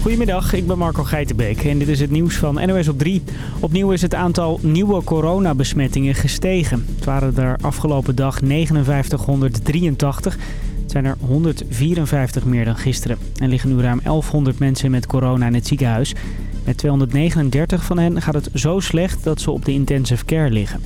Goedemiddag, ik ben Marco Geitenbeek en dit is het nieuws van NOS op 3. Opnieuw is het aantal nieuwe coronabesmettingen gestegen. Het waren er afgelopen dag 5983. Het zijn er 154 meer dan gisteren. Er liggen nu ruim 1100 mensen met corona in het ziekenhuis. Met 239 van hen gaat het zo slecht dat ze op de intensive care liggen.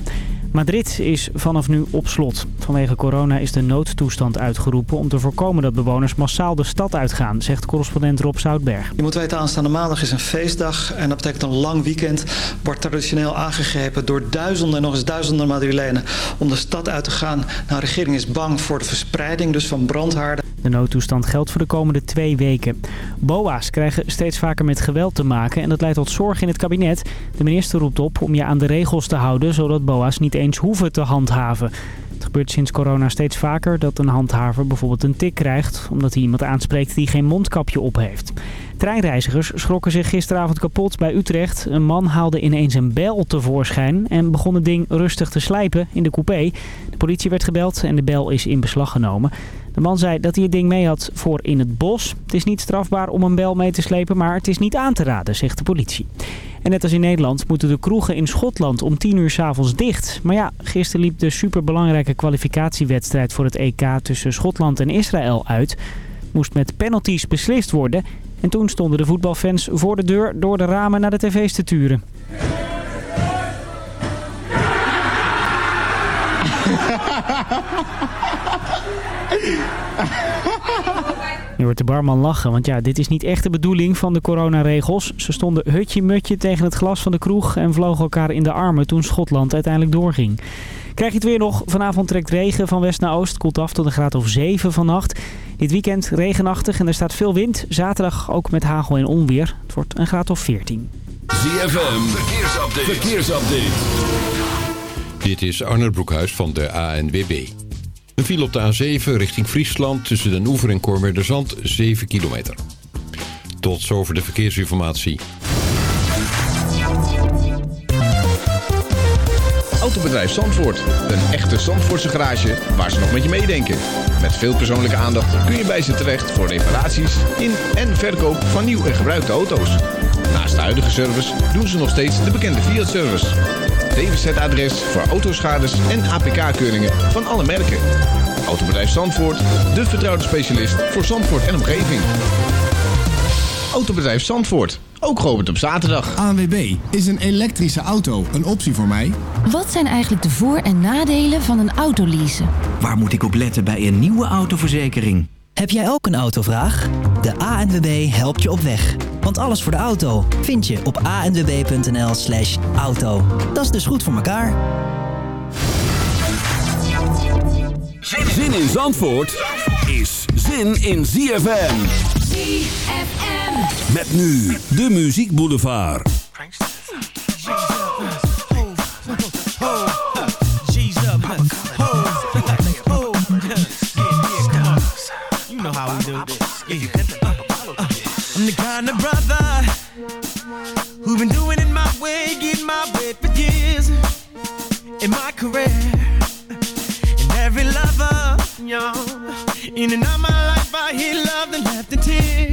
Madrid is vanaf nu op slot. Vanwege corona is de noodtoestand uitgeroepen om te voorkomen dat bewoners massaal de stad uitgaan, zegt correspondent Rob Zoutberg. Je moet weten, aanstaande maandag is een feestdag en dat betekent een lang weekend. Wordt traditioneel aangegrepen door duizenden en nog eens duizenden Madrilenen om de stad uit te gaan. Nou, de regering is bang voor de verspreiding dus van brandhaarden. De noodtoestand geldt voor de komende twee weken. BOA's krijgen steeds vaker met geweld te maken en dat leidt tot zorg in het kabinet. De minister roept op om je aan de regels te houden, zodat BOA's niet eens hoeven te handhaven. Het gebeurt sinds corona steeds vaker dat een handhaver bijvoorbeeld een tik krijgt... omdat hij iemand aanspreekt die geen mondkapje op heeft. Treinreizigers schrokken zich gisteravond kapot bij Utrecht. Een man haalde ineens een bel tevoorschijn en begon het ding rustig te slijpen in de coupé. De politie werd gebeld en de bel is in beslag genomen. De man zei dat hij het ding mee had voor in het bos. Het is niet strafbaar om een bel mee te slepen, maar het is niet aan te raden, zegt de politie. En net als in Nederland moeten de kroegen in Schotland om 10 uur s'avonds dicht. Maar ja, gisteren liep de superbelangrijke kwalificatiewedstrijd voor het EK tussen Schotland en Israël uit. Moest met penalties beslist worden. En toen stonden de voetbalfans voor de deur door de ramen naar de tv's te turen. Nu hoort de barman lachen, want ja, dit is niet echt de bedoeling van de coronaregels. Ze stonden hutje-mutje tegen het glas van de kroeg en vlogen elkaar in de armen toen Schotland uiteindelijk doorging. Krijg je het weer nog? Vanavond trekt regen van west naar oost. Koelt af tot een graad of 7 vannacht. Dit weekend regenachtig en er staat veel wind. Zaterdag ook met hagel en onweer. Het wordt een graad of 14. ZFM, verkeersupdate. verkeersupdate. Dit is Arnold Broekhuis van de ANWB. Een file op de A7 richting Friesland tussen Den Oever en Kormerderzand 7 kilometer. Tot zover de verkeersinformatie. Autobedrijf Zandvoort. Een echte Zandvoortse garage waar ze nog met je meedenken. Met veel persoonlijke aandacht kun je bij ze terecht voor reparaties in en verkoop van nieuw en gebruikte auto's. Naast de huidige service doen ze nog steeds de bekende Fiat-service. DWZ-adres voor autoschades en APK-keuringen van alle merken. Autobedrijf Zandvoort, de vertrouwde specialist voor Zandvoort en omgeving. Autobedrijf Zandvoort, ook geopend op zaterdag. ANWB, is een elektrische auto een optie voor mij? Wat zijn eigenlijk de voor- en nadelen van een autoleasen? Waar moet ik op letten bij een nieuwe autoverzekering? Heb jij ook een autovraag? De ANWB helpt je op weg. Want alles voor de auto vind je op anwb.nl slash auto. Dat is dus goed voor elkaar. Zin in Zandvoort is zin in ZFM. ZFM. Met nu de Muziek Boulevard. And out my life, I hear love and in tears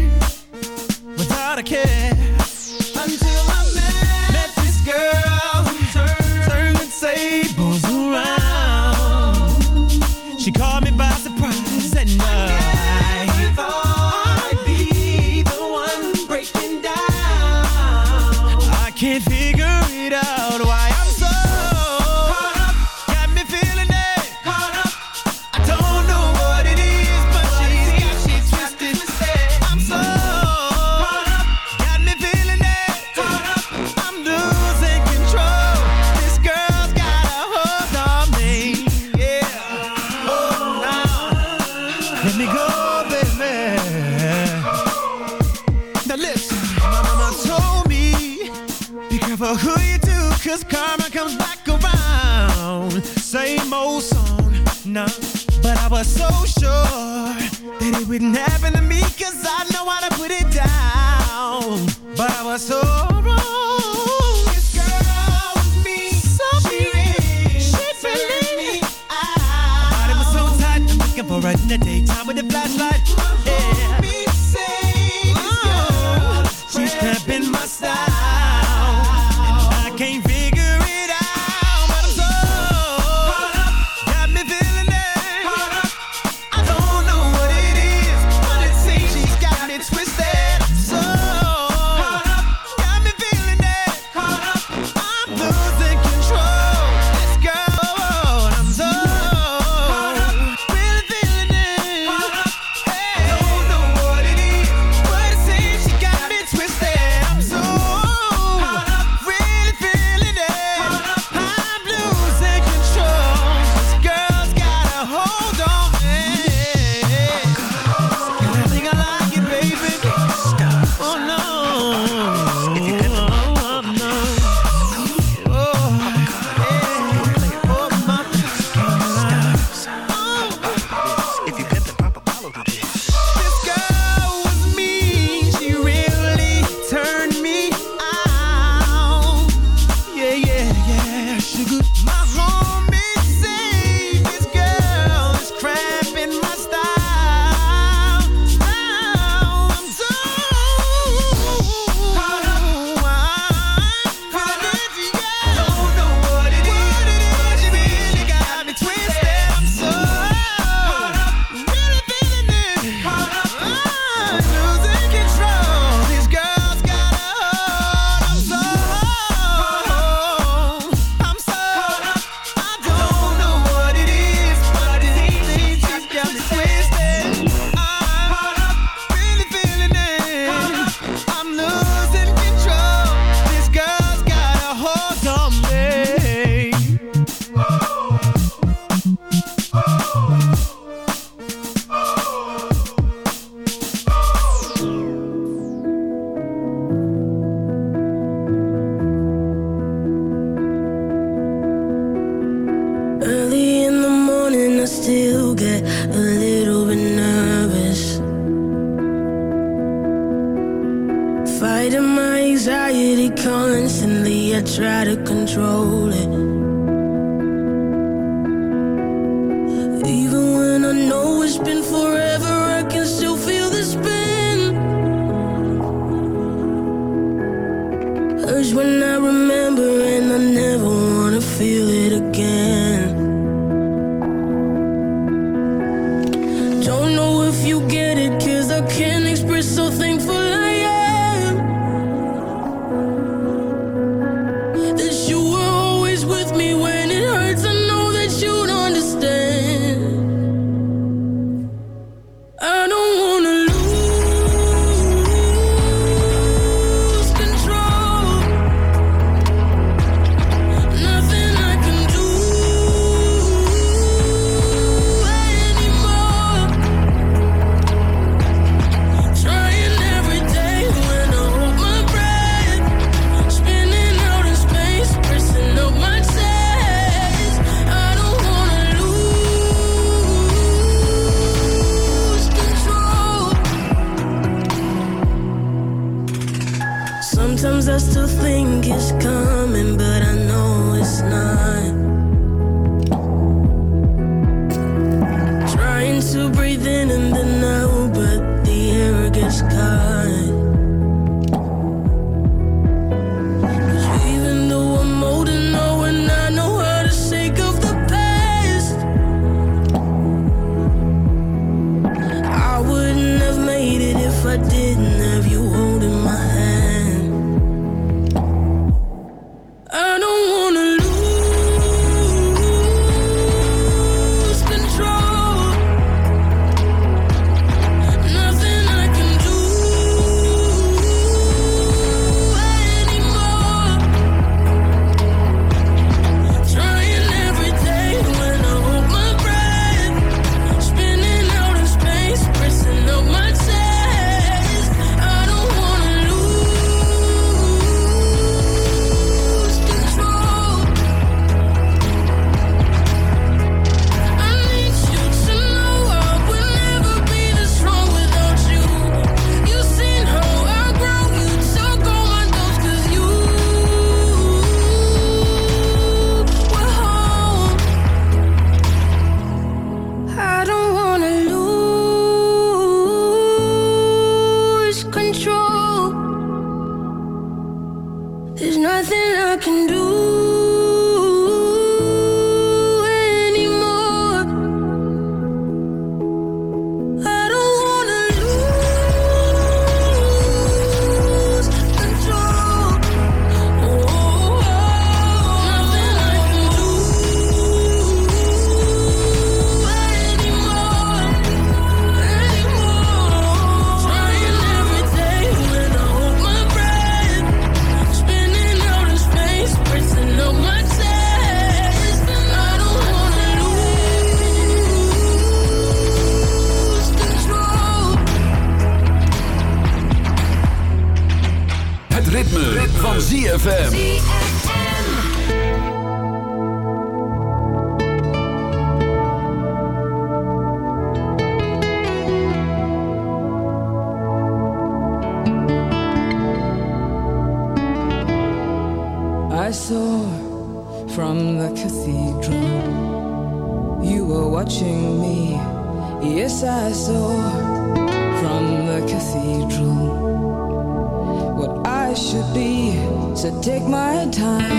Said, take my time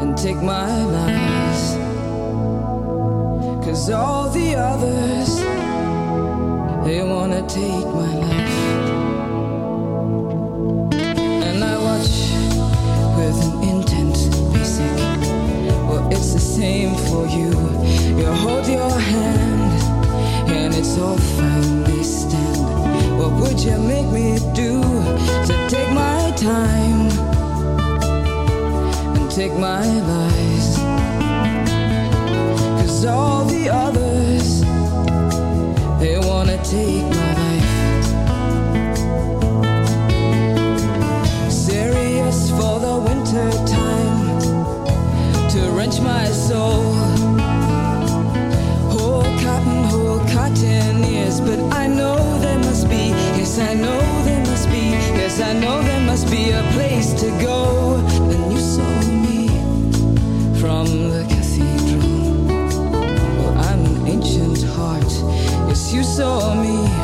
and take my lies. Cause all the others, they wanna take my life. And I watch with an intent basic. Well, it's the same for you. You hold your hand, and it's all fine. What would you make me do to take my time and take my advice? Cause all the others, they wanna take my life. Serious for the winter time to wrench my soul. Whole cotton, whole cotton ears, but I know. Yes, I know there must be, yes, I know there must be a place to go. And you saw me from the cathedral. Well, I'm an ancient heart. Yes, you saw me.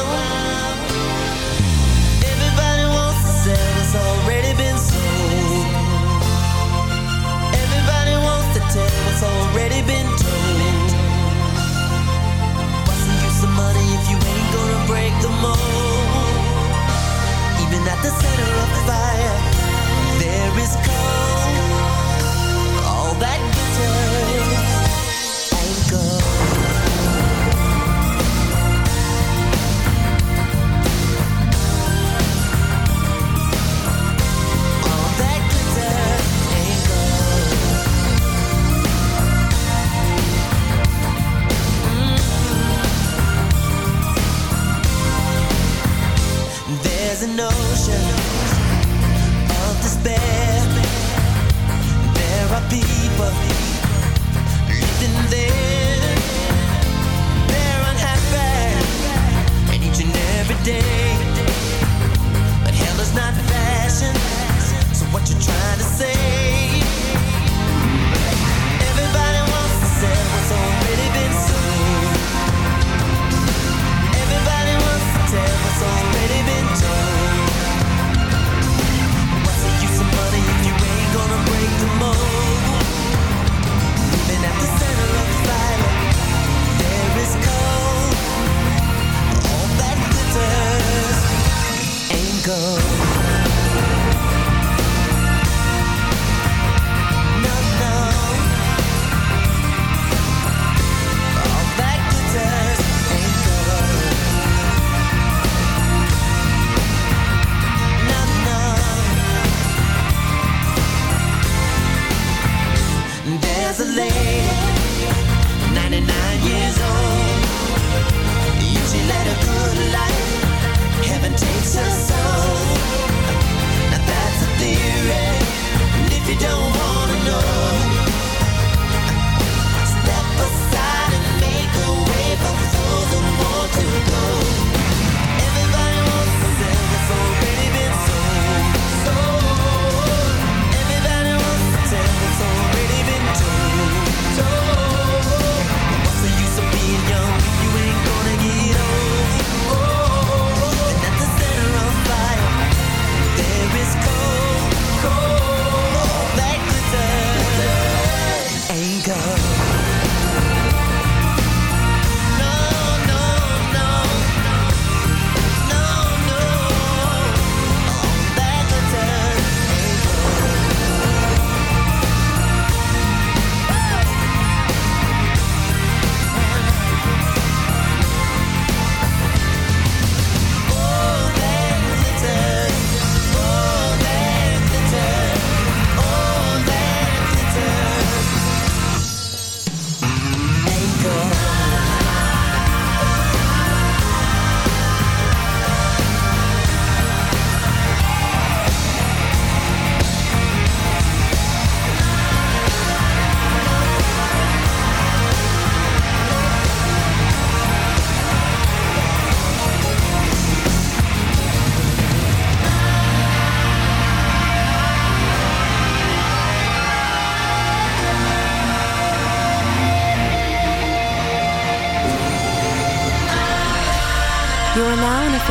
the center of the fire. There is cold.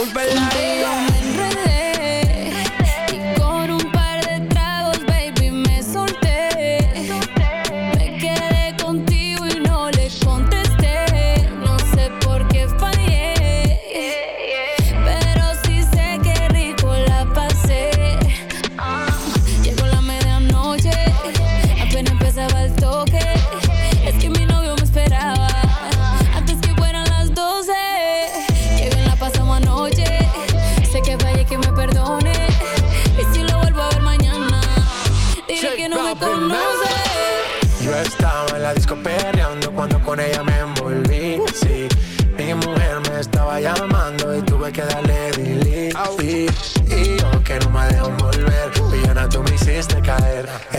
Culpa la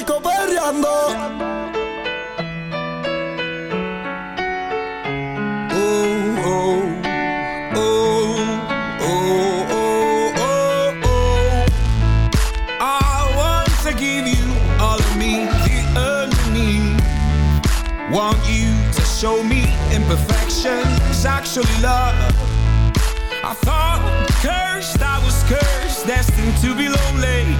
Disco perreando. Oh, oh, oh, oh, oh, oh, oh. I want to give you all of me, the enemy. Want you to show me imperfections, actually love. I thought cursed, I was cursed, destined to be lonely.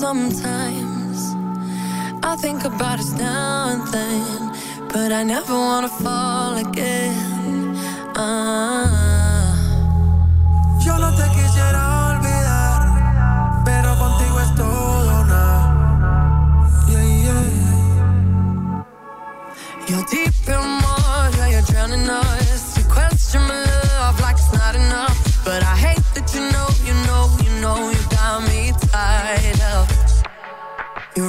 sometimes. I think about us now and then, but I never wanna fall again. Ah. Yo no te quisiera olvidar, pero contigo es todo nada. Yeah, yeah. You're deep in my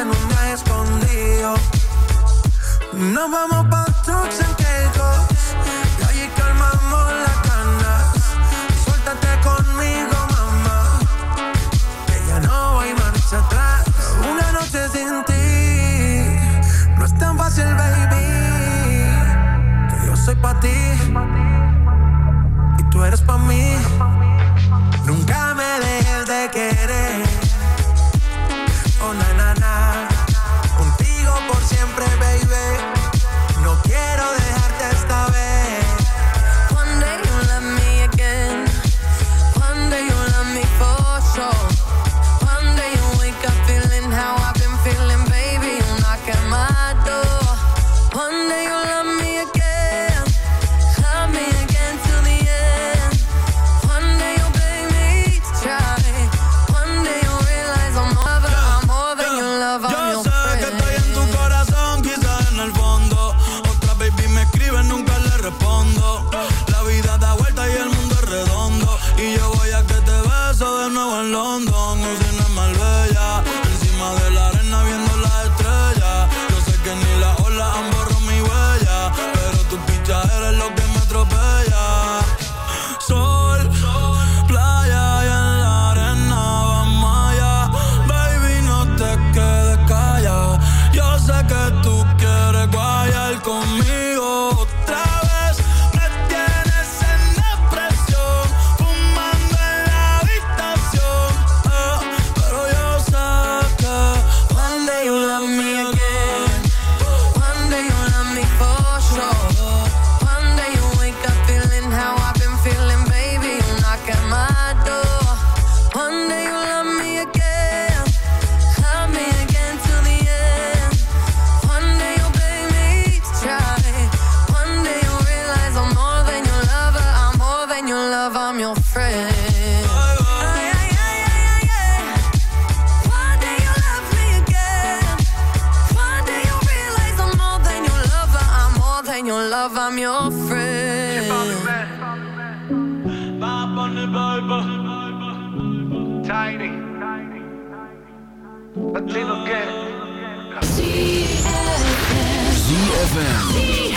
en un escondido. Nos vamos pa' trucks en Y allí calmamos las canas Suéltate conmigo, mamá. Que ya no hay marcha atrás. Una noche sin ti. No es tan fácil, baby. Que yo soy pa' ti. Y tú eres pa' mí. Een little. ZFM.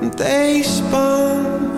They spun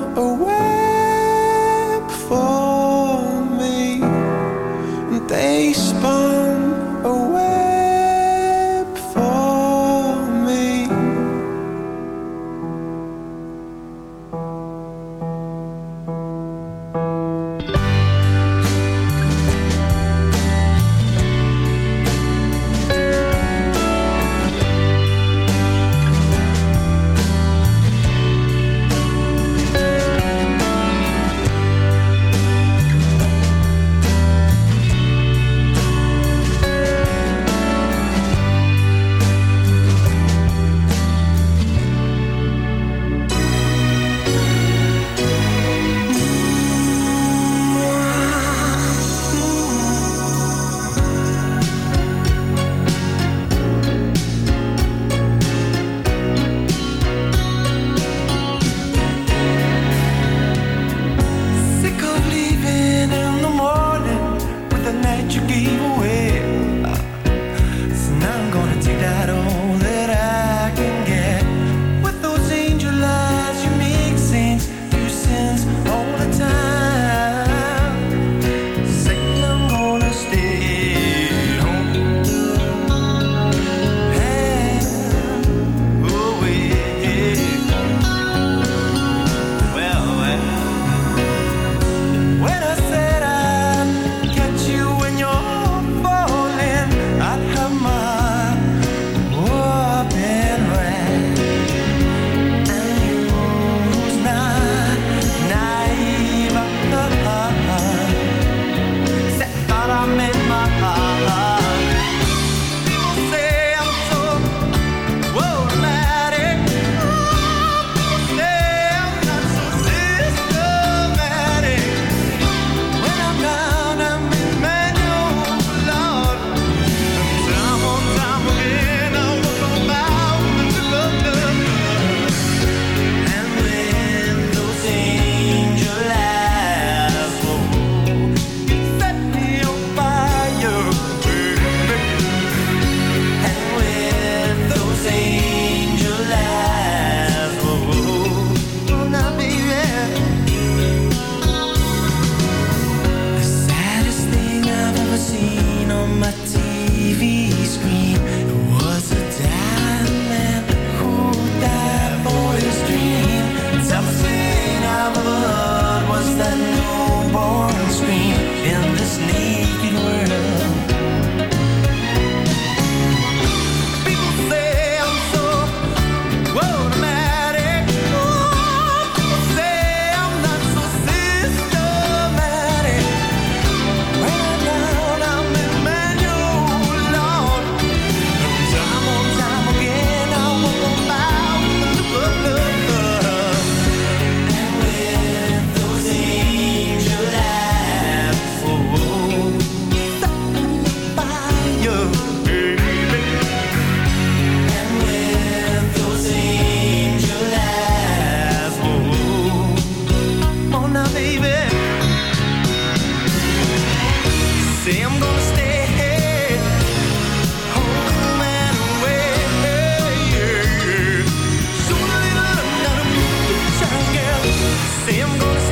say I'm gonna